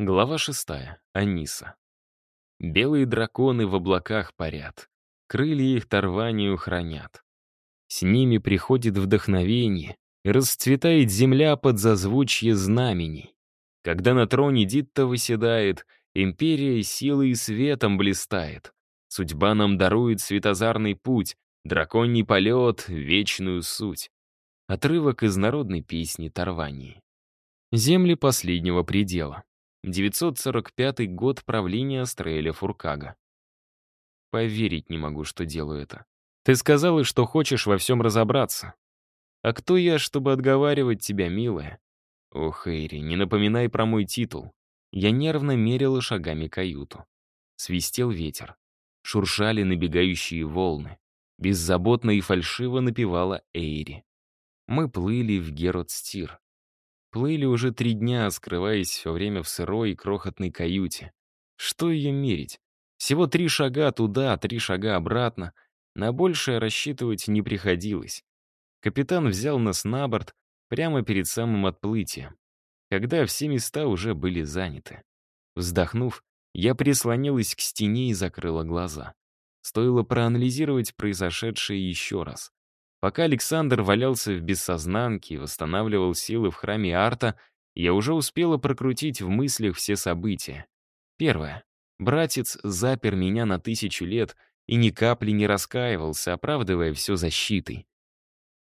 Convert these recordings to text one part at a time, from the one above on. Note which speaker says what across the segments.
Speaker 1: Глава шестая. Аниса. Белые драконы в облаках парят, крылья их торванию хранят. С ними приходит вдохновение, расцветает земля под зазвучье знамений. Когда на троне Дитта выседает, империя силой и светом блистает. Судьба нам дарует светозарный путь, драконий полет, вечную суть. Отрывок из народной песни Тарвании. Земли последнего предела. 945 год правления Стрейля Фуркага. Поверить не могу, что делаю это. Ты сказала, что хочешь во всем разобраться. А кто я, чтобы отговаривать тебя, милая? Ох, Эйри, не напоминай про мой титул. Я нервно мерила шагами каюту. Свистел ветер. Шуршали набегающие волны. Беззаботно и фальшиво напевала Эйри. Мы плыли в Геродстир. Плыли уже три дня, скрываясь все время в сырой и крохотной каюте. Что ее мерить? Всего три шага туда, три шага обратно. На большее рассчитывать не приходилось. Капитан взял нас на борт прямо перед самым отплытием, когда все места уже были заняты. Вздохнув, я прислонилась к стене и закрыла глаза. Стоило проанализировать произошедшее еще раз. Пока Александр валялся в бессознанке и восстанавливал силы в храме Арта, я уже успела прокрутить в мыслях все события. Первое. Братец запер меня на тысячу лет и ни капли не раскаивался, оправдывая все защитой.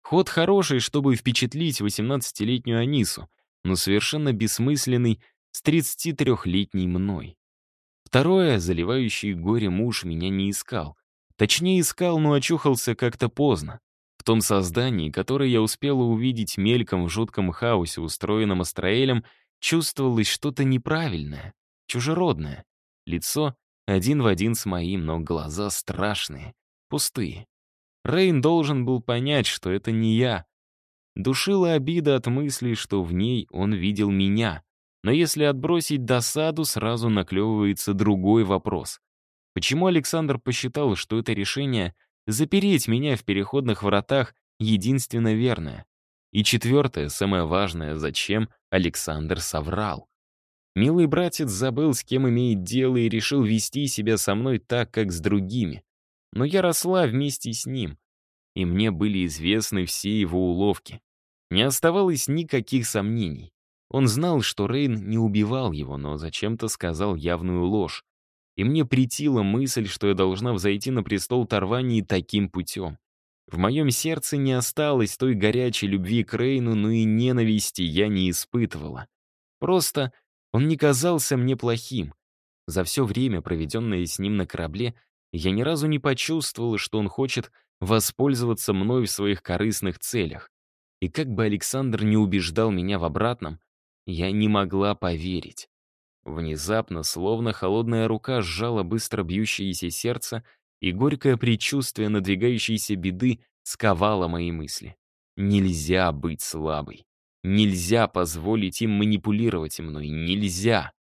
Speaker 1: Ход хороший, чтобы впечатлить 18-летнюю Анису, но совершенно бессмысленный с 33-летней мной. Второе, заливающий горе муж меня не искал. Точнее, искал, но очухался как-то поздно том создании, которое я успела увидеть мельком в жутком хаосе, устроенном Астраэлем, чувствовалось что-то неправильное, чужеродное. Лицо один в один с моим, но глаза страшные, пустые. Рейн должен был понять, что это не я. Душила обида от мысли, что в ней он видел меня. Но если отбросить досаду, сразу наклевывается другой вопрос. Почему Александр посчитал, что это решение — Запереть меня в переходных вратах — единственно верное. И четвертое, самое важное, зачем Александр соврал. Милый братец забыл, с кем имеет дело, и решил вести себя со мной так, как с другими. Но я росла вместе с ним, и мне были известны все его уловки. Не оставалось никаких сомнений. Он знал, что Рейн не убивал его, но зачем-то сказал явную ложь и мне притила мысль, что я должна взойти на престол Тарвании таким путем. В моем сердце не осталось той горячей любви к Рейну, но и ненависти я не испытывала. Просто он не казался мне плохим. За все время, проведенное с ним на корабле, я ни разу не почувствовала, что он хочет воспользоваться мной в своих корыстных целях. И как бы Александр не убеждал меня в обратном, я не могла поверить. Внезапно, словно холодная рука сжала быстро бьющееся сердце, и горькое предчувствие надвигающейся беды сковало мои мысли. Нельзя быть слабой. Нельзя позволить им манипулировать мной. Нельзя.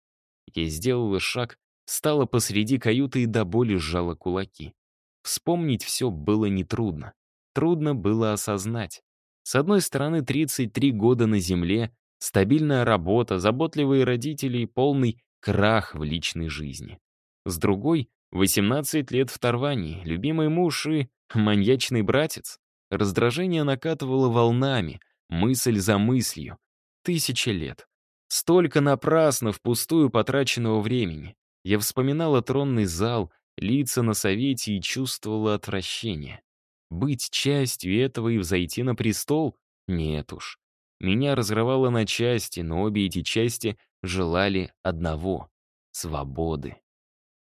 Speaker 1: Я сделала шаг, встала посреди каюты и до боли сжала кулаки. Вспомнить все было нетрудно. Трудно было осознать. С одной стороны, 33 года на Земле Стабильная работа, заботливые родители и полный крах в личной жизни. С другой — 18 лет в Тарвании, любимый муж и маньячный братец. Раздражение накатывало волнами, мысль за мыслью. тысяча лет. Столько напрасно впустую потраченного времени. Я вспоминала тронный зал, лица на совете и чувствовала отвращение. Быть частью этого и взойти на престол? Нет уж. Меня разрывало на части, но обе эти части желали одного — свободы.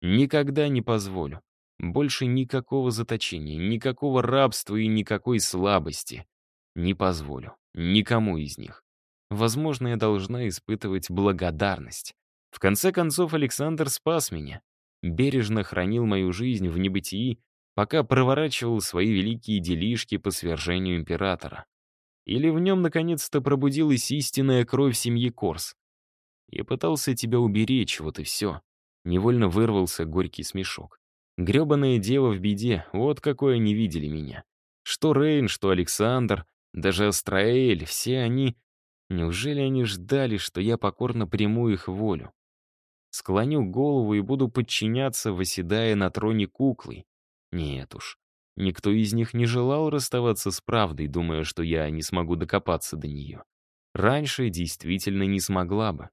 Speaker 1: Никогда не позволю. Больше никакого заточения, никакого рабства и никакой слабости. Не позволю. Никому из них. Возможно, я должна испытывать благодарность. В конце концов, Александр спас меня. Бережно хранил мою жизнь в небытии, пока проворачивал свои великие делишки по свержению императора. Или в нем наконец-то пробудилась истинная кровь семьи Корс? Я пытался тебя уберечь, вот и все. Невольно вырвался горький смешок. Грёбаное дело в беде, вот какое они видели меня. Что Рейн, что Александр, даже Астраэль, все они... Неужели они ждали, что я покорно приму их волю? Склоню голову и буду подчиняться, выседая на троне куклы. Нет уж, Никто из них не желал расставаться с правдой, думая, что я не смогу докопаться до нее. Раньше действительно не смогла бы.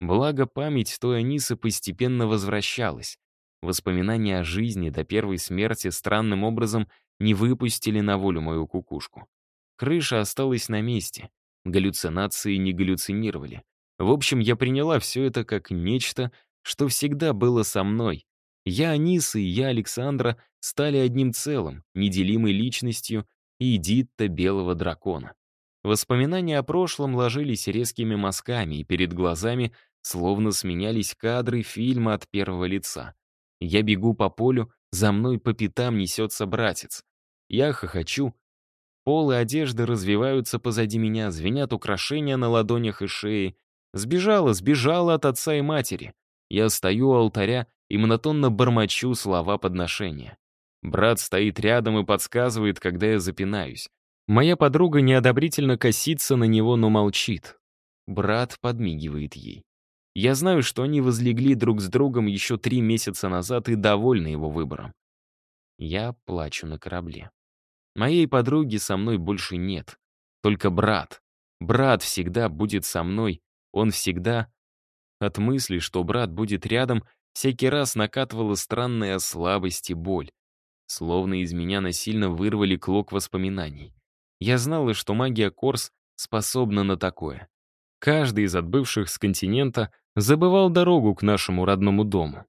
Speaker 1: Благо, память той Анисы постепенно возвращалась. Воспоминания о жизни до первой смерти странным образом не выпустили на волю мою кукушку. Крыша осталась на месте. Галлюцинации не галлюцинировали. В общем, я приняла все это как нечто, что всегда было со мной, я Аниса и я Александра стали одним целым, неделимой личностью и Эдитта Белого Дракона. Воспоминания о прошлом ложились резкими мазками, и перед глазами словно сменялись кадры фильма от первого лица. Я бегу по полю, за мной по пятам несется братец. Я хохочу. Полы одежды развиваются позади меня, звенят украшения на ладонях и шее. Сбежала, сбежала от отца и матери. Я стою у алтаря и монотонно бормочу слова подношения. Брат стоит рядом и подсказывает, когда я запинаюсь. Моя подруга неодобрительно косится на него, но молчит. Брат подмигивает ей. Я знаю, что они возлегли друг с другом еще три месяца назад и довольны его выбором. Я плачу на корабле. Моей подруги со мной больше нет. Только брат. Брат всегда будет со мной. Он всегда... От мысли, что брат будет рядом, Всякий раз накатывала странная слабость и боль. Словно из меня насильно вырвали клок воспоминаний. Я знала, что магия Корс способна на такое. Каждый из отбывших с континента забывал дорогу к нашему родному дому.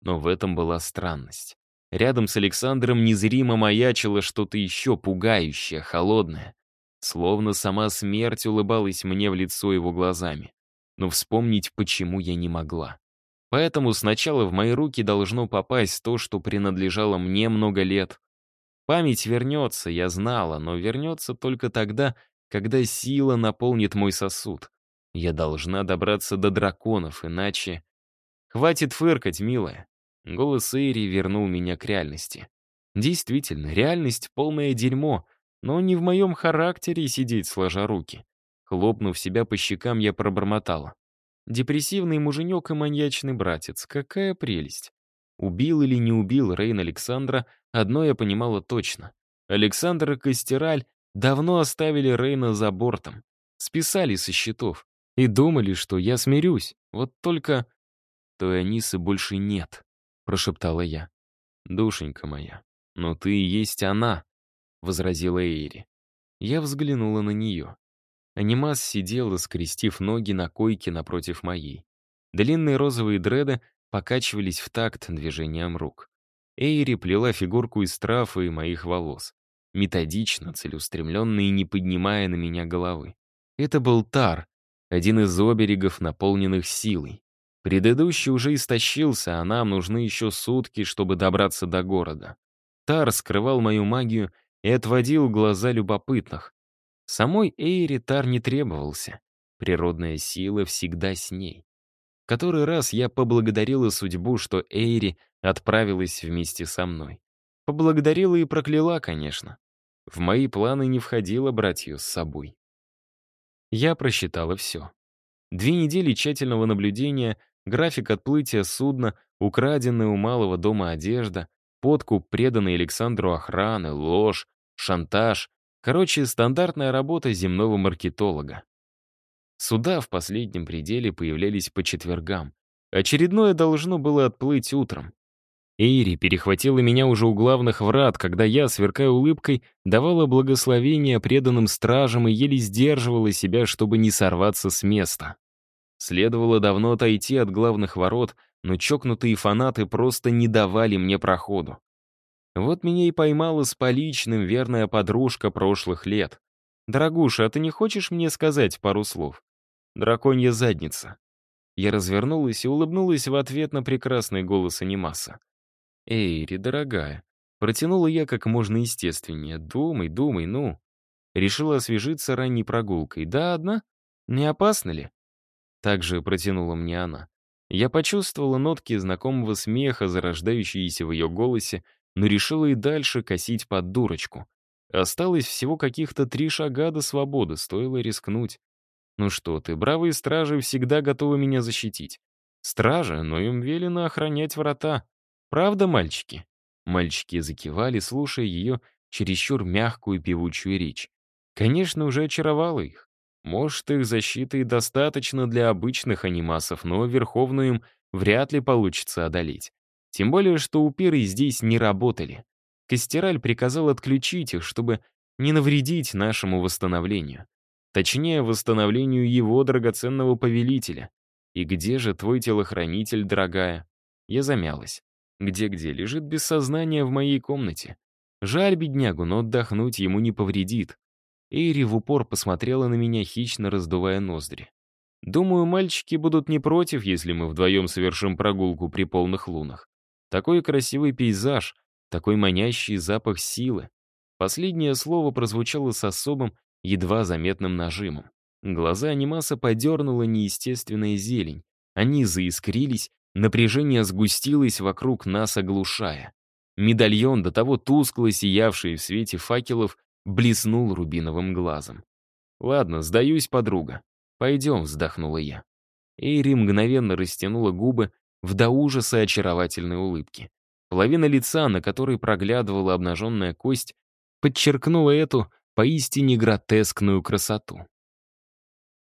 Speaker 1: Но в этом была странность. Рядом с Александром незримо маячило что-то еще пугающее, холодное. Словно сама смерть улыбалась мне в лицо его глазами. Но вспомнить почему я не могла. Поэтому сначала в мои руки должно попасть то, что принадлежало мне много лет. Память вернется, я знала, но вернется только тогда, когда сила наполнит мой сосуд. Я должна добраться до драконов, иначе... Хватит фыркать, милая. Голос Эйри вернул меня к реальности. Действительно, реальность — полное дерьмо, но не в моем характере сидеть сложа руки. Хлопнув себя по щекам, я пробормотала. Депрессивный муженек и маньячный братец. Какая прелесть. Убил или не убил Рейн Александра, одно я понимала точно. Александр и Костераль давно оставили Рейна за бортом. Списали со счетов. И думали, что я смирюсь. Вот только... Той Анисы больше нет, прошептала я. «Душенька моя, но ты и есть она», — возразила Эйри. Я взглянула на нее. Анимас сидела, скрестив ноги на койке напротив моей. Длинные розовые дреды покачивались в такт движением рук. Эйри плела фигурку из трав и моих волос. Методично, целеустремленно и не поднимая на меня головы. Это был Тар, один из оберегов, наполненных силой. Предыдущий уже истощился, а нам нужны еще сутки, чтобы добраться до города. Тар скрывал мою магию и отводил глаза любопытных. Самой Эйри Тар не требовался. Природная сила всегда с ней. Который раз я поблагодарила судьбу, что Эйри отправилась вместе со мной. Поблагодарила и прокляла, конечно. В мои планы не входило брать ее с собой. Я просчитала все. Две недели тщательного наблюдения, график отплытия судна, украденная у малого дома одежда, подкуп преданной Александру охраны, ложь, шантаж, Короче, стандартная работа земного маркетолога. Суда в последнем пределе появлялись по четвергам. Очередное должно было отплыть утром. Эйри перехватила меня уже у главных врат, когда я, сверкая улыбкой, давала благословение преданным стражам и еле сдерживала себя, чтобы не сорваться с места. Следовало давно отойти от главных ворот, но чокнутые фанаты просто не давали мне проходу. Вот меня и поймала с поличным верная подружка прошлых лет. «Дорогуша, а ты не хочешь мне сказать пару слов?» «Драконья задница». Я развернулась и улыбнулась в ответ на прекрасный голос анимаса. «Эйри, дорогая», протянула я как можно естественнее. «Думай, думай, ну». Решила освежиться ранней прогулкой. «Да, одна? Не опасно ли?» Также протянула мне она. Я почувствовала нотки знакомого смеха, зарождающиеся в ее голосе, но решила и дальше косить под дурочку. Осталось всего каких-то три шага до свободы, стоило рискнуть. Ну что ты, бравые стражи всегда готовы меня защитить. Стражи, но им велено охранять врата. Правда, мальчики?» Мальчики закивали, слушая ее чересчур мягкую певучую речь. Конечно, уже очаровала их. Может, их защиты и достаточно для обычных анимасов, но Верховную им вряд ли получится одолеть. Тем более, что уперы здесь не работали. Костераль приказал отключить их, чтобы не навредить нашему восстановлению. Точнее, восстановлению его драгоценного повелителя. И где же твой телохранитель, дорогая? Я замялась. Где-где лежит без сознания в моей комнате. Жаль беднягу, но отдохнуть ему не повредит. Эйри в упор посмотрела на меня, хищно раздувая ноздри. «Думаю, мальчики будут не против, если мы вдвоем совершим прогулку при полных лунах. Такой красивый пейзаж, такой манящий запах силы. Последнее слово прозвучало с особым, едва заметным нажимом. Глаза анимаса подернула неестественная зелень. Они заискрились, напряжение сгустилось вокруг нас, оглушая. Медальон, до того тускло сиявший в свете факелов, блеснул рубиновым глазом. «Ладно, сдаюсь, подруга. Пойдем», — вздохнула я. Эйри мгновенно растянула губы в до ужаса очаровательной улыбки Половина лица, на которой проглядывала обнаженная кость, подчеркнула эту поистине гротескную красоту.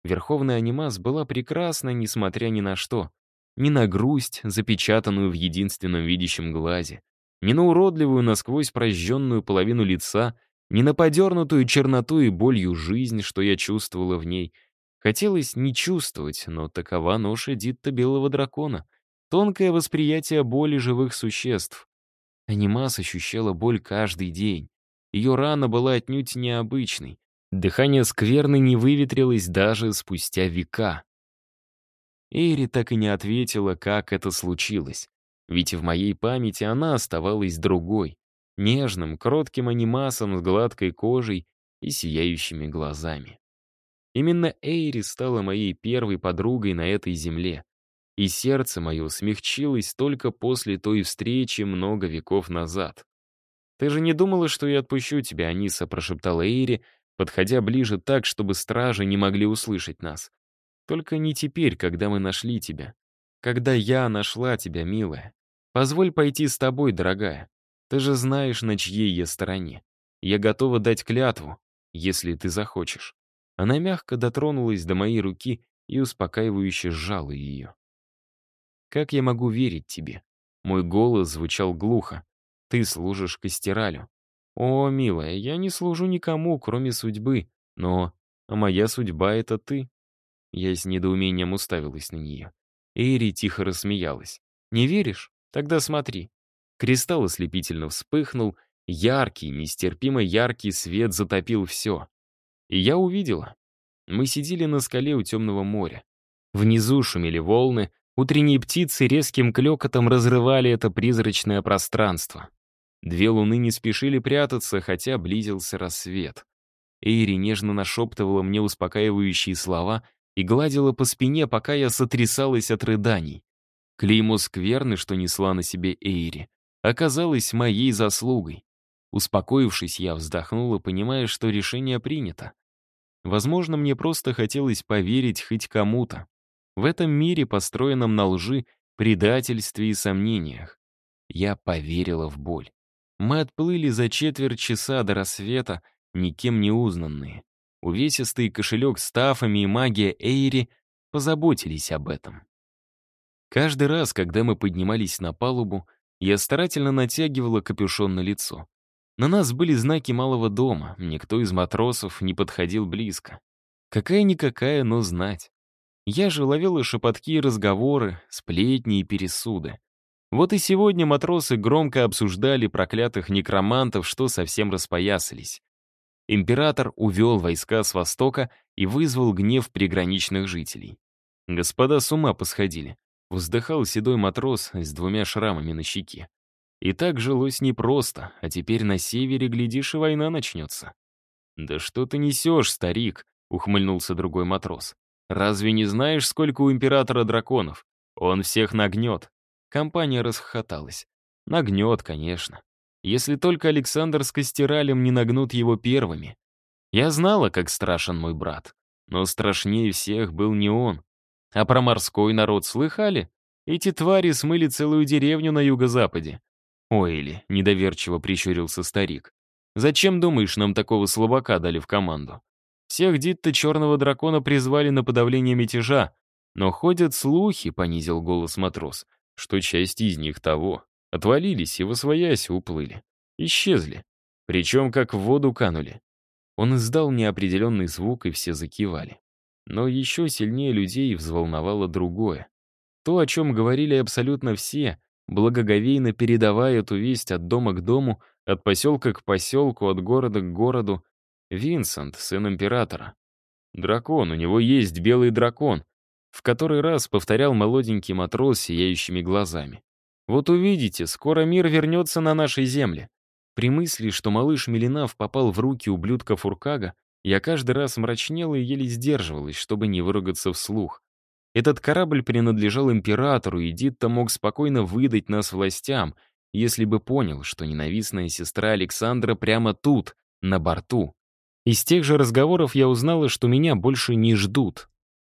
Speaker 1: Верховная анимас была прекрасна, несмотря ни на что. Ни на грусть, запечатанную в единственном видящем глазе, ни на уродливую насквозь прожженную половину лица, ни на подернутую черноту и болью жизнь, что я чувствовала в ней. Хотелось не чувствовать, но такова ноша Дитта Белого Дракона — Тонкое восприятие боли живых существ. Анимас ощущала боль каждый день. Ее рана была отнюдь необычной. Дыхание скверны не выветрилось даже спустя века. Эйри так и не ответила, как это случилось. Ведь в моей памяти она оставалась другой, нежным, кротким анимасом с гладкой кожей и сияющими глазами. Именно Эйри стала моей первой подругой на этой земле. И сердце мое смягчилось только после той встречи много веков назад. «Ты же не думала, что я отпущу тебя, Аниса?» — прошептала Эйри, подходя ближе так, чтобы стражи не могли услышать нас. «Только не теперь, когда мы нашли тебя. Когда я нашла тебя, милая. Позволь пойти с тобой, дорогая. Ты же знаешь, на чьей я стороне. Я готова дать клятву, если ты захочешь». Она мягко дотронулась до моей руки и успокаивающе сжала ее. Как я могу верить тебе?» Мой голос звучал глухо. «Ты служишь Костералю». «О, милая, я не служу никому, кроме судьбы, но... А моя судьба — это ты». Я с недоумением уставилась на нее. Эйри тихо рассмеялась. «Не веришь? Тогда смотри». Кристалл ослепительно вспыхнул, яркий, нестерпимо яркий свет затопил все. И я увидела. Мы сидели на скале у темного моря. Внизу шумели волны, Утренние птицы резким клёкотом разрывали это призрачное пространство. Две луны не спешили прятаться, хотя близился рассвет. Эйри нежно нашептывала мне успокаивающие слова и гладила по спине, пока я сотрясалась от рыданий. Клеймо скверны, что несла на себе Эйри, оказалось моей заслугой. Успокоившись, я вздохнула, понимая, что решение принято. Возможно, мне просто хотелось поверить хоть кому-то в этом мире, построенном на лжи, предательстве и сомнениях. Я поверила в боль. Мы отплыли за четверть часа до рассвета, никем не узнанные. Увесистый кошелек с тафами и магия Эйри позаботились об этом. Каждый раз, когда мы поднимались на палубу, я старательно натягивала капюшон на лицо. На нас были знаки малого дома, никто из матросов не подходил близко. Какая-никакая, но знать. Я же и шепотки и разговоры, сплетни и пересуды. Вот и сегодня матросы громко обсуждали проклятых некромантов, что совсем распоясались. Император увел войска с востока и вызвал гнев приграничных жителей. Господа с ума посходили. Вздыхал седой матрос с двумя шрамами на щеке. И так жилось непросто, а теперь на севере, глядишь, и война начнется. «Да что ты несешь, старик?» — ухмыльнулся другой матрос. Разве не знаешь, сколько у императора драконов? Он всех нагнет». Компания расхохоталась. Нагнет, конечно. Если только Александр с Костералем не нагнут его первыми. Я знала, как страшен мой брат. Но страшнее всех был не он. А про морской народ слыхали? Эти твари смыли целую деревню на юго-западе. «Ойли», — недоверчиво прищурился старик. «Зачем, думаешь, нам такого слабака дали в команду? Всех Дитта Черного Дракона призвали на подавление мятежа, но ходят слухи, — понизил голос матрос, — что часть из них того. Отвалились и, восвоясь, уплыли. Исчезли. Причем как в воду канули. Он издал неопределенный звук, и все закивали. Но еще сильнее людей взволновало другое. То, о чем говорили абсолютно все, благоговейно передавая эту весть от дома к дому, от поселка к поселку, от города к городу, Винсент, сын императора. Дракон, у него есть белый дракон, в который раз повторял молоденький матрос сияющими глазами. Вот увидите, скоро мир вернется на нашей земле. При мысли, что малыш Милинав попал в руки ублюдка Фуркага, я каждый раз мрачнела и еле сдерживалась, чтобы не выругаться вслух. Этот корабль принадлежал императору, и Дитта мог спокойно выдать нас властям, если бы понял, что ненавистная сестра Александра прямо тут, на борту. Из тех же разговоров я узнала, что меня больше не ждут,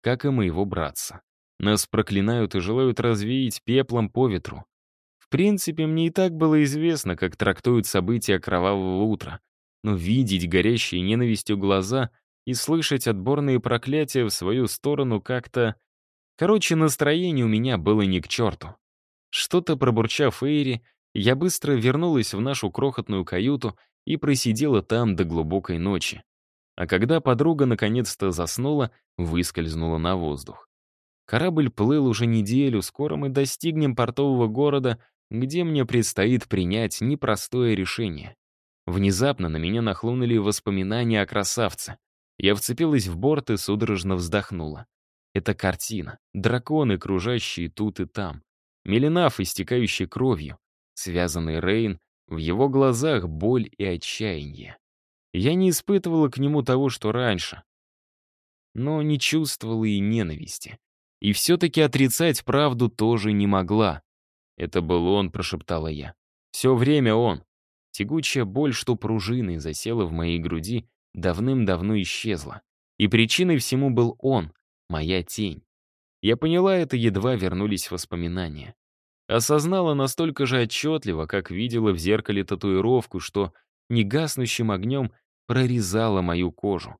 Speaker 1: как и моего братца. Нас проклинают и желают развеять пеплом по ветру. В принципе, мне и так было известно, как трактуют события кровавого утра. Но видеть горящие ненавистью глаза и слышать отборные проклятия в свою сторону как-то... Короче, настроение у меня было не к черту. Что-то пробурчав Эйри, я быстро вернулась в нашу крохотную каюту и просидела там до глубокой ночи. А когда подруга наконец-то заснула, выскользнула на воздух. Корабль плыл уже неделю, скоро мы достигнем портового города, где мне предстоит принять непростое решение. Внезапно на меня нахлынули воспоминания о красавце. Я вцепилась в борт и судорожно вздохнула. Это картина. Драконы, кружащие тут и там. Меленаф, истекающий кровью. Связанный Рейн в его глазах боль и отчаяние. Я не испытывала к нему того, что раньше, но не чувствовала и ненависти. И все-таки отрицать правду тоже не могла. «Это был он», — прошептала я. «Все время он». Тягучая боль, что пружиной засела в моей груди, давным-давно исчезла. И причиной всему был он, моя тень. Я поняла это, едва вернулись воспоминания. Осознала настолько же отчетливо, как видела в зеркале татуировку, что негаснущим огнем прорезала мою кожу.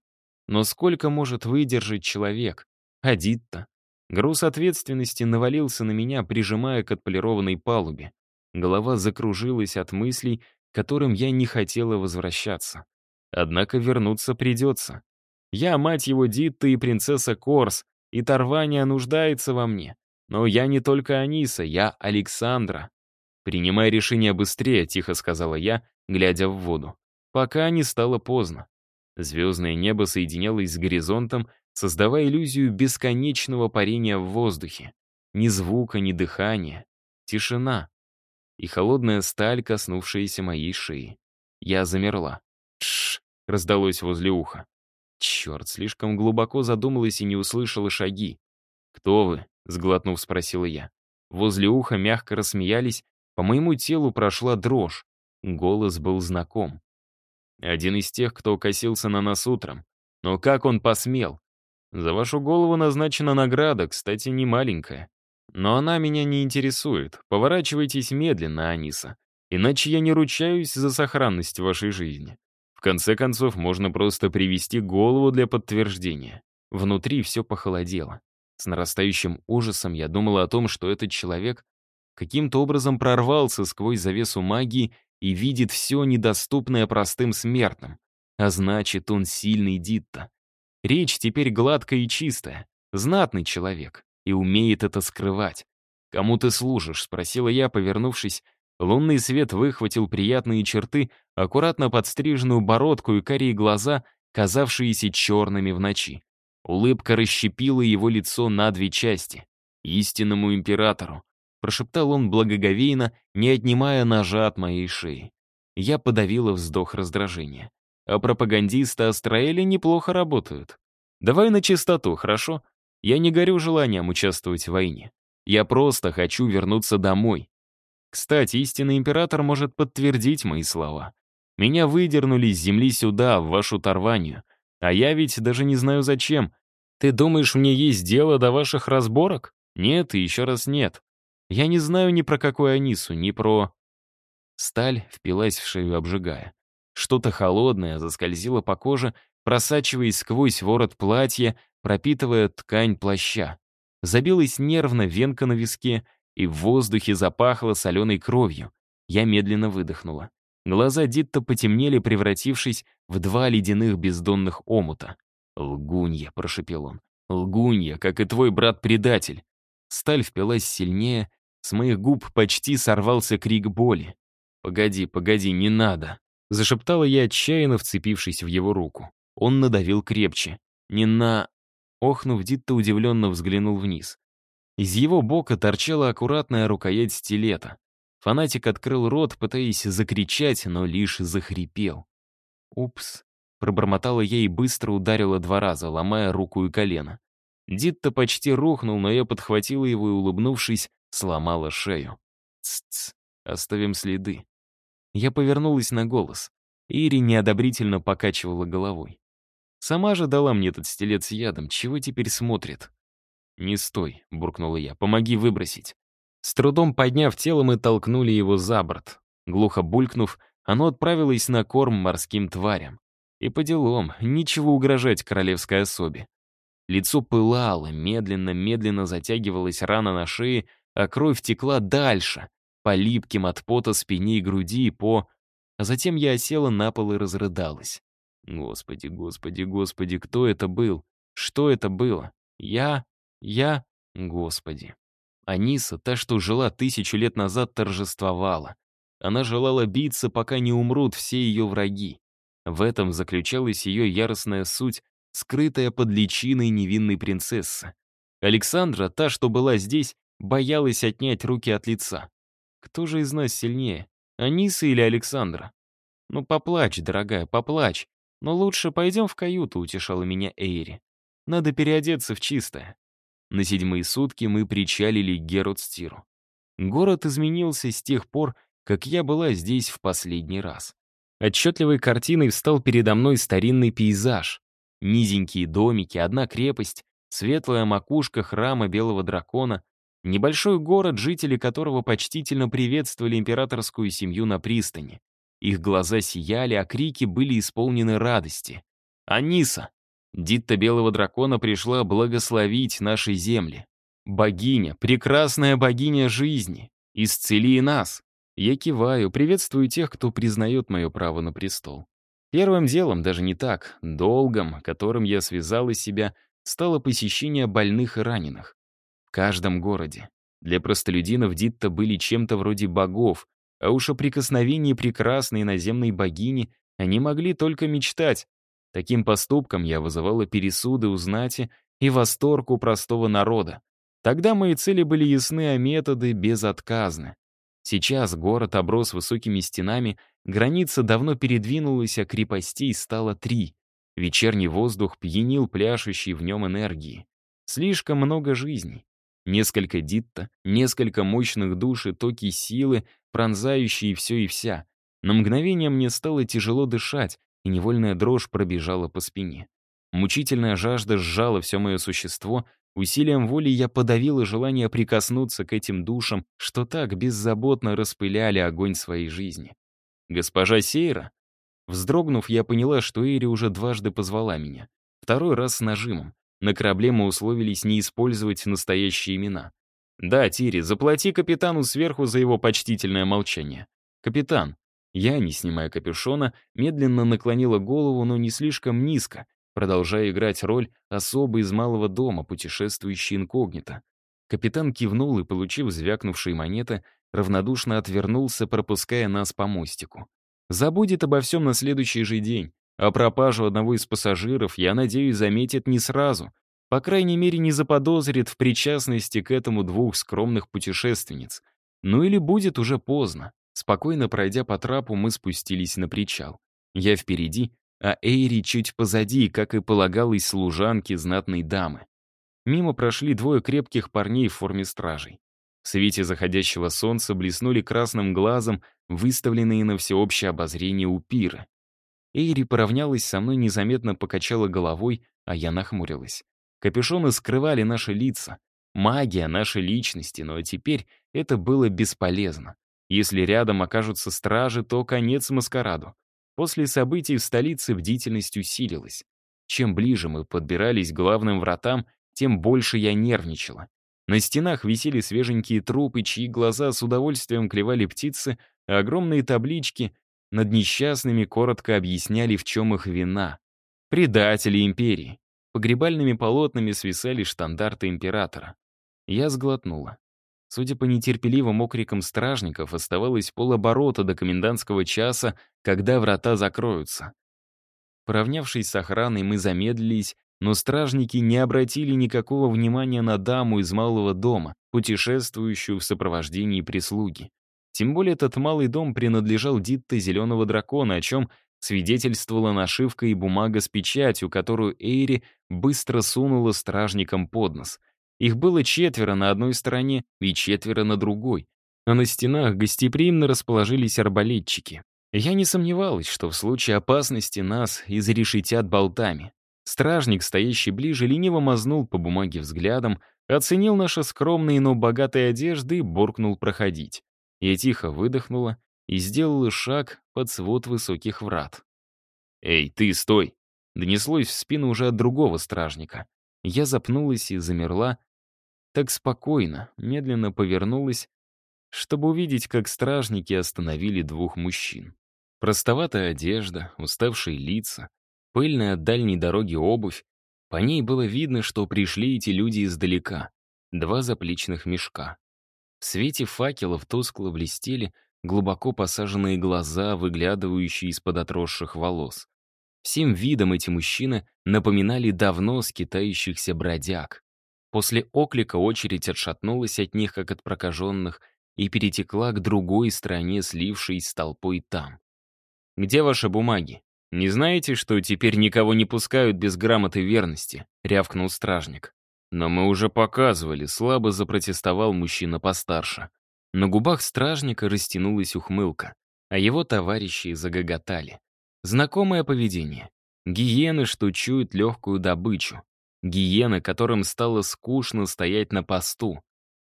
Speaker 1: Но сколько может выдержать человек? Адит-то. Груз ответственности навалился на меня, прижимая к отполированной палубе. Голова закружилась от мыслей, которым я не хотела возвращаться. Однако вернуться придется. Я мать его Дитта и принцесса Корс, и Тарвания нуждается во мне. Но я не только Аниса, я Александра. «Принимай решение быстрее», — тихо сказала я, глядя в воду. Пока не стало поздно. Звездное небо соединялось с горизонтом, создавая иллюзию бесконечного парения в воздухе. Ни звука, ни дыхания. Тишина. И холодная сталь, коснувшаяся моей шеи. Я замерла. «Тш!» — раздалось возле уха. Черт, слишком глубоко задумалась и не услышала шаги. «Кто вы?» Сглотнув, спросила я. Возле уха мягко рассмеялись, по моему телу прошла дрожь. Голос был знаком. Один из тех, кто косился на нас утром. Но как он посмел? За вашу голову назначена награда, кстати, не маленькая. Но она меня не интересует. Поворачивайтесь медленно, Аниса. Иначе я не ручаюсь за сохранность вашей жизни. В конце концов, можно просто привести голову для подтверждения. Внутри все похолодело. С нарастающим ужасом я думала о том, что этот человек каким-то образом прорвался сквозь завесу магии и видит все недоступное простым смертным. А значит, он сильный Дитта. Речь теперь гладкая и чистая. Знатный человек. И умеет это скрывать. «Кому ты служишь?» — спросила я, повернувшись. Лунный свет выхватил приятные черты, аккуратно подстриженную бородку и карие глаза, казавшиеся черными в ночи. Улыбка расщепила его лицо на две части. «Истинному императору», — прошептал он благоговейно, не отнимая ножа от моей шеи. Я подавила вздох раздражения. А пропагандисты Астраэля неплохо работают. Давай на чистоту, хорошо? Я не горю желанием участвовать в войне. Я просто хочу вернуться домой. Кстати, истинный император может подтвердить мои слова. Меня выдернули с земли сюда, в вашу Тарванию, а я ведь даже не знаю зачем. Ты думаешь, мне есть дело до ваших разборок? Нет и еще раз нет. Я не знаю ни про какую Анису, ни про... Сталь впилась в шею, обжигая. Что-то холодное заскользило по коже, просачиваясь сквозь ворот платья, пропитывая ткань плаща. Забилась нервно венка на виске, и в воздухе запахло соленой кровью. Я медленно выдохнула. Глаза Дитта потемнели, превратившись в два ледяных бездонных омута. «Лгунья», — прошепел он, — «лгунья, как и твой брат-предатель». Сталь впилась сильнее, с моих губ почти сорвался крик боли. «Погоди, погоди, не надо», — зашептала я, отчаянно вцепившись в его руку. Он надавил крепче. «Не на...» Охнув, Дитта удивленно взглянул вниз. Из его бока торчала аккуратная рукоять стилета. Фанатик открыл рот, пытаясь закричать, но лишь захрипел. «Упс», — пробормотала я и быстро ударила два раза, ломая руку и колено. Дитто почти рухнул, но я подхватила его и, улыбнувшись, сломала шею. «Ц-ц, оставим следы». Я повернулась на голос. Ири неодобрительно покачивала головой. Сама же дала мне этот стилет с ядом, чего теперь смотрит? «Не стой», — буркнула я, — «помоги выбросить». С трудом подняв тело, мы толкнули его за борт. Глухо булькнув, оно отправилось на корм морским тварям. И по делам, ничего угрожать королевской особе. Лицо пылало, медленно-медленно затягивалась рана на шее, а кровь текла дальше, по липким от пота спине и груди и по... А затем я осела на пол и разрыдалась. Господи, господи, господи, кто это был? Что это было? Я? Я? Господи. Аниса, та, что жила тысячу лет назад, торжествовала. Она желала биться, пока не умрут все ее враги. В этом заключалась ее яростная суть, скрытая под личиной невинной принцессы. Александра, та, что была здесь, боялась отнять руки от лица. Кто же из нас сильнее, Аниса или Александра? «Ну, поплачь, дорогая, поплачь. Но лучше пойдем в каюту», — утешала меня Эйри. «Надо переодеться в чистое». На седьмые сутки мы причалили к Геродстиру. Город изменился с тех пор, как я была здесь в последний раз. Отчетливой картиной встал передо мной старинный пейзаж. Низенькие домики, одна крепость, светлая макушка храма Белого Дракона, небольшой город, жители которого почтительно приветствовали императорскую семью на пристани. Их глаза сияли, а крики были исполнены радости. «Аниса! Дитта Белого Дракона пришла благословить наши земли. Богиня, прекрасная богиня жизни, исцели нас. Я киваю, приветствую тех, кто признает мое право на престол. Первым делом, даже не так, долгом, которым я связал из себя, стало посещение больных и раненых. В каждом городе. Для простолюдинов Дитта были чем-то вроде богов, а уж о прикосновении прекрасной наземной богини они могли только мечтать, Таким поступком я вызывала пересуды у знати и восторг у простого народа. Тогда мои цели были ясны, а методы безотказны. Сейчас город оброс высокими стенами, граница давно передвинулась, а крепостей стало три. Вечерний воздух пьянил пляшущей в нем энергии. Слишком много жизней. Несколько дитта, несколько мощных душ и токи силы, пронзающие все и вся. На мгновение мне стало тяжело дышать, и невольная дрожь пробежала по спине. Мучительная жажда сжала все мое существо, усилием воли я подавила желание прикоснуться к этим душам, что так беззаботно распыляли огонь своей жизни. «Госпожа Сейра?» Вздрогнув, я поняла, что Эри уже дважды позвала меня. Второй раз с нажимом. На корабле мы условились не использовать настоящие имена. «Да, Тири, заплати капитану сверху за его почтительное молчание. Капитан, я, не снимая капюшона, медленно наклонила голову, но не слишком низко, продолжая играть роль особы из малого дома, путешествующей инкогнито. Капитан кивнул и, получив звякнувшие монеты, равнодушно отвернулся, пропуская нас по мостику. Забудет обо всем на следующий же день, а пропажу одного из пассажиров, я надеюсь, заметит не сразу. По крайней мере, не заподозрит в причастности к этому двух скромных путешественниц. Ну или будет уже поздно. Спокойно пройдя по трапу, мы спустились на причал. Я впереди, а Эйри чуть позади, как и полагалось служанке знатной дамы. Мимо прошли двое крепких парней в форме стражей. В свете заходящего солнца блеснули красным глазом выставленные на всеобщее обозрение упиры. Эйри поравнялась со мной, незаметно покачала головой, а я нахмурилась. Капюшоны скрывали наши лица, магия нашей личности, но теперь это было бесполезно. Если рядом окажутся стражи, то конец маскараду. После событий в столице бдительность усилилась. Чем ближе мы подбирались к главным вратам, тем больше я нервничала. На стенах висели свеженькие трупы, чьи глаза с удовольствием клевали птицы, а огромные таблички над несчастными коротко объясняли, в чем их вина. Предатели империи. Погребальными полотнами свисали штандарты императора. Я сглотнула. Судя по нетерпеливым окрикам стражников, оставалось полоборота до комендантского часа, когда врата закроются. Поравнявшись с охраной, мы замедлились, но стражники не обратили никакого внимания на даму из малого дома, путешествующую в сопровождении прислуги. Тем более этот малый дом принадлежал Дитте Зеленого Дракона, о чем свидетельствовала нашивка и бумага с печатью, которую Эйри быстро сунула стражникам под нос — их было четверо на одной стороне и четверо на другой, а на стенах гостеприимно расположились арбалетчики. Я не сомневалась, что в случае опасности нас изрешетят болтами. Стражник, стоящий ближе, лениво мазнул по бумаге взглядом, оценил наши скромные, но богатые одежды и буркнул проходить. Я тихо выдохнула и сделала шаг под свод высоких врат. «Эй, ты, стой!» — донеслось в спину уже от другого стражника. Я запнулась и замерла, так спокойно, медленно повернулась, чтобы увидеть, как стражники остановили двух мужчин. Простоватая одежда, уставшие лица, пыльная от дальней дороги обувь. По ней было видно, что пришли эти люди издалека. Два заплечных мешка. В свете факелов тускло блестели глубоко посаженные глаза, выглядывающие из-под отросших волос. Всем видом эти мужчины напоминали давно скитающихся бродяг. После оклика очередь отшатнулась от них, как от прокаженных, и перетекла к другой стороне, слившись с толпой там. «Где ваши бумаги? Не знаете, что теперь никого не пускают без грамоты верности?» — рявкнул стражник. «Но мы уже показывали», — слабо запротестовал мужчина постарше. На губах стражника растянулась ухмылка, а его товарищи загоготали. Знакомое поведение. Гиены, что чуют легкую добычу гиены, которым стало скучно стоять на посту.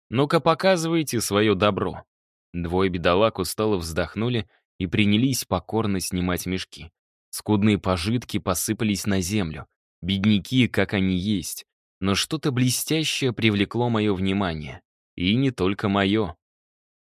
Speaker 1: «Ну-ка, показывайте свое добро». Двое бедолаг устало вздохнули и принялись покорно снимать мешки. Скудные пожитки посыпались на землю. Бедняки, как они есть. Но что-то блестящее привлекло мое внимание. И не только мое.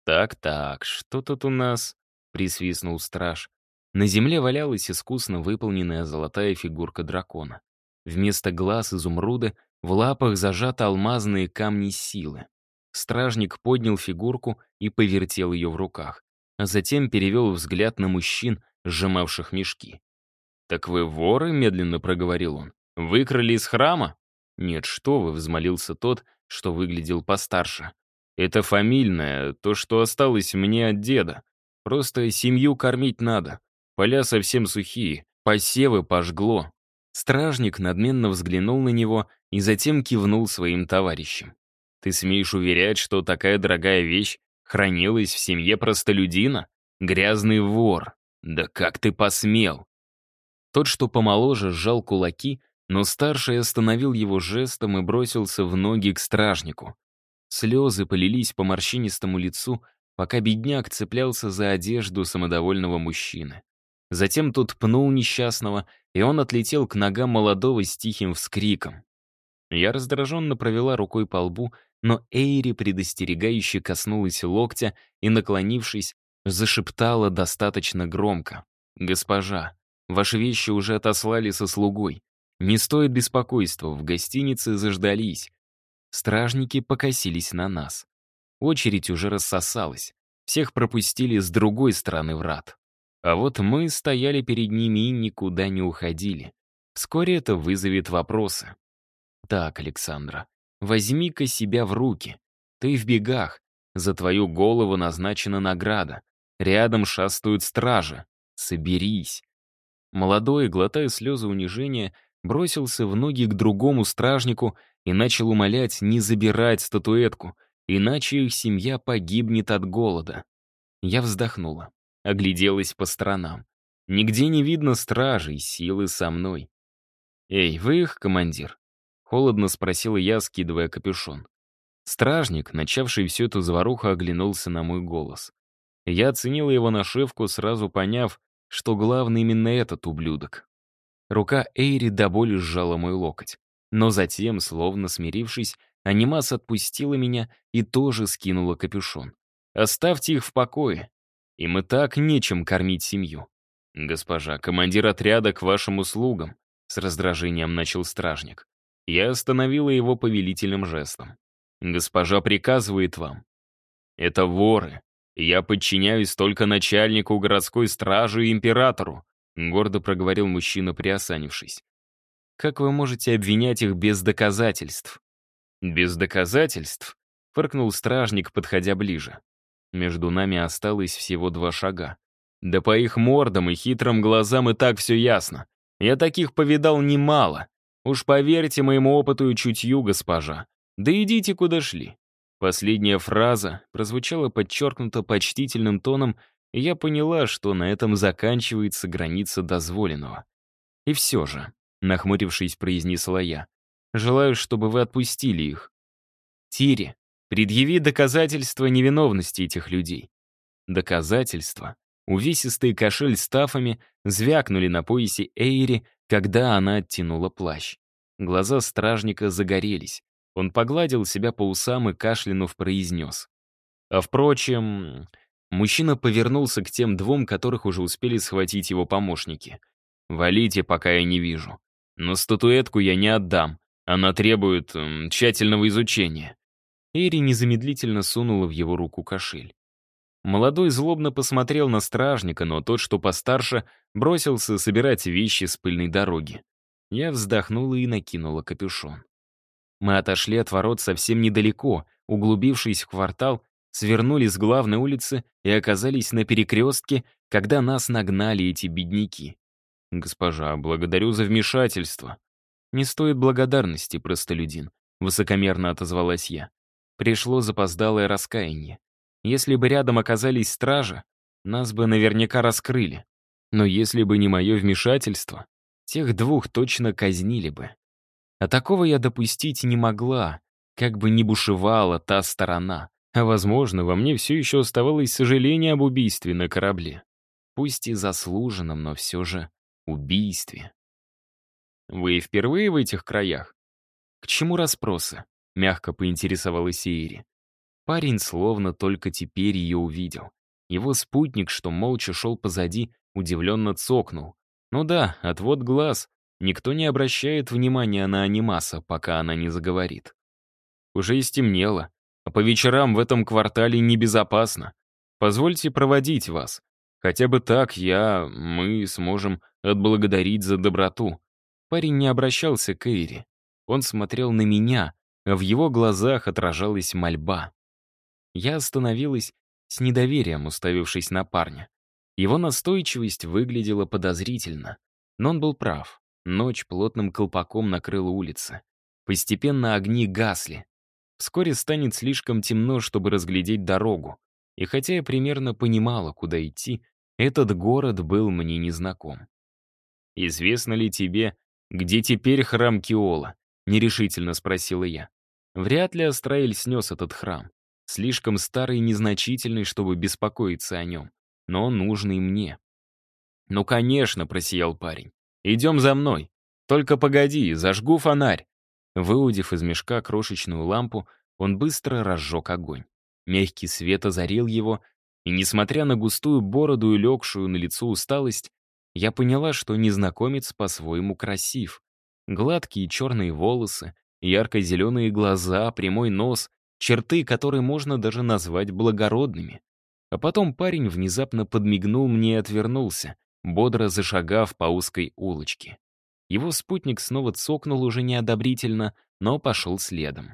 Speaker 1: «Так-так, что тут у нас?» — присвистнул страж. На земле валялась искусно выполненная золотая фигурка дракона. Вместо глаз изумруда в лапах зажаты алмазные камни силы. Стражник поднял фигурку и повертел ее в руках, а затем перевел взгляд на мужчин, сжимавших мешки. «Так вы воры?» — медленно проговорил он. «Выкрали из храма?» «Нет, что вы!» — взмолился тот, что выглядел постарше. «Это фамильное, то, что осталось мне от деда. Просто семью кормить надо. Поля совсем сухие, посевы пожгло, Стражник надменно взглянул на него и затем кивнул своим товарищам. «Ты смеешь уверять, что такая дорогая вещь хранилась в семье простолюдина? Грязный вор! Да как ты посмел!» Тот, что помоложе, сжал кулаки, но старший остановил его жестом и бросился в ноги к стражнику. Слезы полились по морщинистому лицу, пока бедняк цеплялся за одежду самодовольного мужчины. Затем тот пнул несчастного, и он отлетел к ногам молодого с тихим вскриком. Я раздраженно провела рукой по лбу, но Эйри предостерегающе коснулась локтя и, наклонившись, зашептала достаточно громко. «Госпожа, ваши вещи уже отослали со слугой. Не стоит беспокойства, в гостинице заждались». Стражники покосились на нас. Очередь уже рассосалась. Всех пропустили с другой стороны врат. А вот мы стояли перед ними и никуда не уходили. Вскоре это вызовет вопросы. «Так, Александра, возьми-ка себя в руки. Ты в бегах. За твою голову назначена награда. Рядом шастают стражи. Соберись». Молодой, глотая слезы унижения, бросился в ноги к другому стражнику и начал умолять не забирать статуэтку, иначе их семья погибнет от голода. Я вздохнула огляделась по сторонам. Нигде не видно стражей, силы со мной. «Эй, вы их, командир?» — холодно спросила я, скидывая капюшон. Стражник, начавший всю эту заваруху, оглянулся на мой голос. Я оценила его нашивку, сразу поняв, что главный именно этот ублюдок. Рука Эйри до боли сжала мой локоть. Но затем, словно смирившись, анимас отпустила меня и тоже скинула капюшон. «Оставьте их в покое. Им и так нечем кормить семью. «Госпожа, командир отряда к вашим услугам», — с раздражением начал стражник. Я остановила его повелительным жестом. «Госпожа приказывает вам». «Это воры. Я подчиняюсь только начальнику городской стражи и императору», — гордо проговорил мужчина, приосанившись. «Как вы можете обвинять их без доказательств?» «Без доказательств?» — фыркнул стражник, подходя ближе. Между нами осталось всего два шага. Да по их мордам и хитрым глазам и так все ясно. Я таких повидал немало. Уж поверьте моему опыту и чутью, госпожа. Да идите, куда шли. Последняя фраза прозвучала подчеркнуто почтительным тоном, и я поняла, что на этом заканчивается граница дозволенного. И все же, нахмурившись, произнесла я, «Желаю, чтобы вы отпустили их». «Тири», Предъяви доказательства невиновности этих людей. Доказательства. Увесистый кошель с тафами звякнули на поясе Эйри, когда она оттянула плащ. Глаза стражника загорелись. Он погладил себя по усам и кашлянув произнес. А впрочем, мужчина повернулся к тем двум, которых уже успели схватить его помощники. «Валите, пока я не вижу. Но статуэтку я не отдам. Она требует м, тщательного изучения. Эри незамедлительно сунула в его руку кошель. Молодой злобно посмотрел на стражника, но тот, что постарше, бросился собирать вещи с пыльной дороги. Я вздохнула и накинула капюшон. Мы отошли от ворот совсем недалеко, углубившись в квартал, свернули с главной улицы и оказались на перекрестке, когда нас нагнали эти бедняки. «Госпожа, благодарю за вмешательство». «Не стоит благодарности, простолюдин», — высокомерно отозвалась я пришло запоздалое раскаяние. Если бы рядом оказались стражи, нас бы наверняка раскрыли. Но если бы не мое вмешательство, тех двух точно казнили бы. А такого я допустить не могла, как бы ни бушевала та сторона. А, возможно, во мне все еще оставалось сожаление об убийстве на корабле. Пусть и заслуженном, но все же убийстве. Вы впервые в этих краях? К чему расспросы? Мягко поинтересовалась Ири. Парень словно только теперь ее увидел. Его спутник, что молча шел позади, удивленно цокнул. Ну да, отвод глаз. Никто не обращает внимания на анимаса, пока она не заговорит. Уже и стемнело, а по вечерам в этом квартале небезопасно. Позвольте проводить вас. Хотя бы так я, мы сможем отблагодарить за доброту. Парень не обращался к Эйре. Он смотрел на меня, в его глазах отражалась мольба. Я остановилась с недоверием, уставившись на парня. Его настойчивость выглядела подозрительно. Но он был прав. Ночь плотным колпаком накрыла улицы. Постепенно огни гасли. Вскоре станет слишком темно, чтобы разглядеть дорогу. И хотя я примерно понимала, куда идти, этот город был мне незнаком. «Известно ли тебе, где теперь храм Киола?» — нерешительно спросила я. Вряд ли Астраэль снес этот храм. Слишком старый и незначительный, чтобы беспокоиться о нем. Но нужный мне. «Ну, конечно», — просиял парень. «Идем за мной. Только погоди, зажгу фонарь». Выудив из мешка крошечную лампу, он быстро разжег огонь. Мягкий свет озарил его, и, несмотря на густую бороду и легшую на лицо усталость, я поняла, что незнакомец по-своему красив. Гладкие черные волосы, Ярко-зеленые глаза, прямой нос, черты, которые можно даже назвать благородными. А потом парень внезапно подмигнул мне и отвернулся, бодро зашагав по узкой улочке. Его спутник снова цокнул уже неодобрительно, но пошел следом.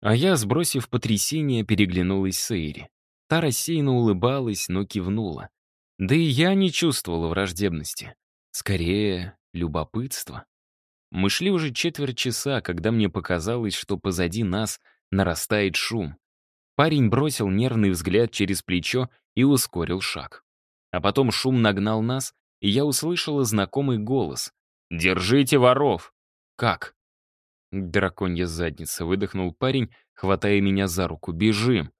Speaker 1: А я, сбросив потрясение, переглянулась с Эйри. Та рассеянно улыбалась, но кивнула. Да и я не чувствовала враждебности. Скорее, любопытство. Мы шли уже четверть часа, когда мне показалось, что позади нас нарастает шум. Парень бросил нервный взгляд через плечо и ускорил шаг. А потом шум нагнал нас, и я услышала знакомый голос. «Держите воров!» «Как?» Драконья задница, выдохнул парень, хватая меня за руку. «Бежим!»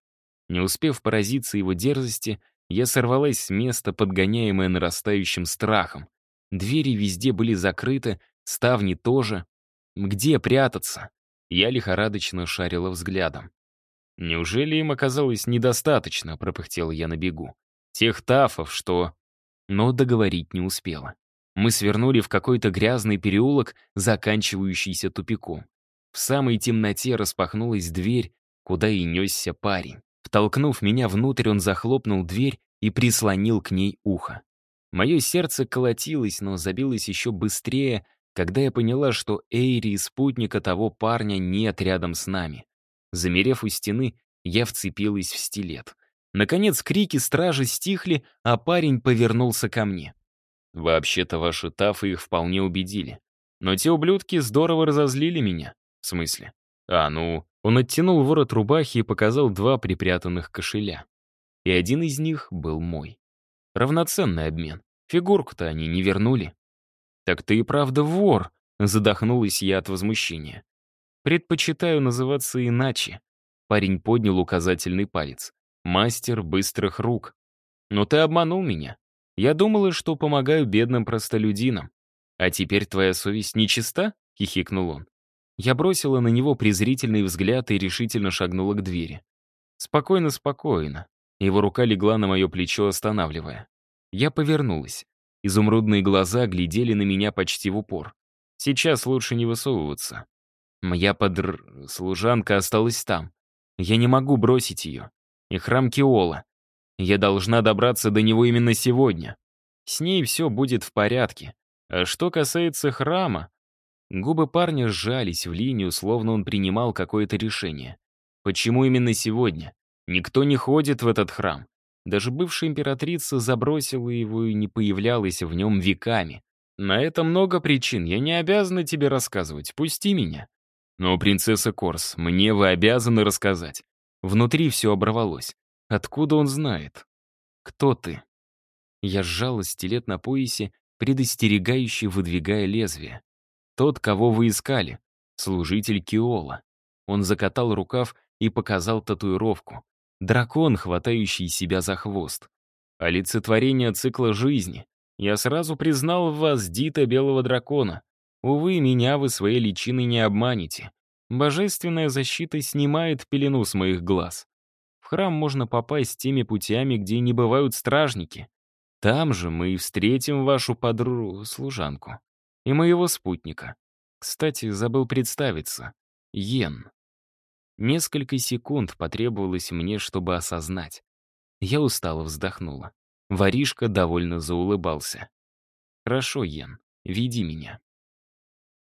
Speaker 1: Не успев поразиться его дерзости, я сорвалась с места, подгоняемая нарастающим страхом. Двери везде были закрыты, Ставни тоже. Где прятаться? Я лихорадочно шарила взглядом. Неужели им оказалось недостаточно, пропыхтела я на бегу. Тех тафов, что... Но договорить не успела. Мы свернули в какой-то грязный переулок, заканчивающийся тупиком. В самой темноте распахнулась дверь, куда и несся парень. Втолкнув меня внутрь, он захлопнул дверь и прислонил к ней ухо. Мое сердце колотилось, но забилось еще быстрее, когда я поняла, что Эйри и спутника того парня нет рядом с нами. Замерев у стены, я вцепилась в стилет. Наконец крики стражи стихли, а парень повернулся ко мне. «Вообще-то ваши тафы их вполне убедили. Но те ублюдки здорово разозлили меня. В смысле? А, ну...» Он оттянул ворот рубахи и показал два припрятанных кошеля. И один из них был мой. Равноценный обмен. Фигурку-то они не вернули. «Так ты и правда вор», — задохнулась я от возмущения. «Предпочитаю называться иначе». Парень поднял указательный палец. «Мастер быстрых рук». «Но ты обманул меня. Я думала, что помогаю бедным простолюдинам. А теперь твоя совесть нечиста?» — хихикнул он. Я бросила на него презрительный взгляд и решительно шагнула к двери. «Спокойно, спокойно». Его рука легла на мое плечо, останавливая. Я повернулась. Изумрудные глаза глядели на меня почти в упор. Сейчас лучше не высовываться. Моя подр... служанка осталась там. Я не могу бросить ее. И храм Киола. Я должна добраться до него именно сегодня. С ней все будет в порядке. А что касается храма... Губы парня сжались в линию, словно он принимал какое-то решение. Почему именно сегодня? Никто не ходит в этот храм. Даже бывшая императрица забросила его и не появлялась в нем веками. На это много причин, я не обязана тебе рассказывать, пусти меня. Но, принцесса Корс, мне вы обязаны рассказать. Внутри все оборвалось. Откуда он знает? Кто ты? Я сжала стилет на поясе, предостерегающе выдвигая лезвие. Тот, кого вы искали. Служитель Киола. Он закатал рукав и показал татуировку дракон, хватающий себя за хвост. Олицетворение цикла жизни. Я сразу признал в вас Дита Белого Дракона. Увы, меня вы своей личиной не обманете. Божественная защита снимает пелену с моих глаз. В храм можно попасть теми путями, где не бывают стражники. Там же мы и встретим вашу подру... служанку. И моего спутника. Кстати, забыл представиться. Йен. Несколько секунд потребовалось мне, чтобы осознать. Я устало вздохнула. Воришка довольно заулыбался. «Хорошо, Йен, веди меня».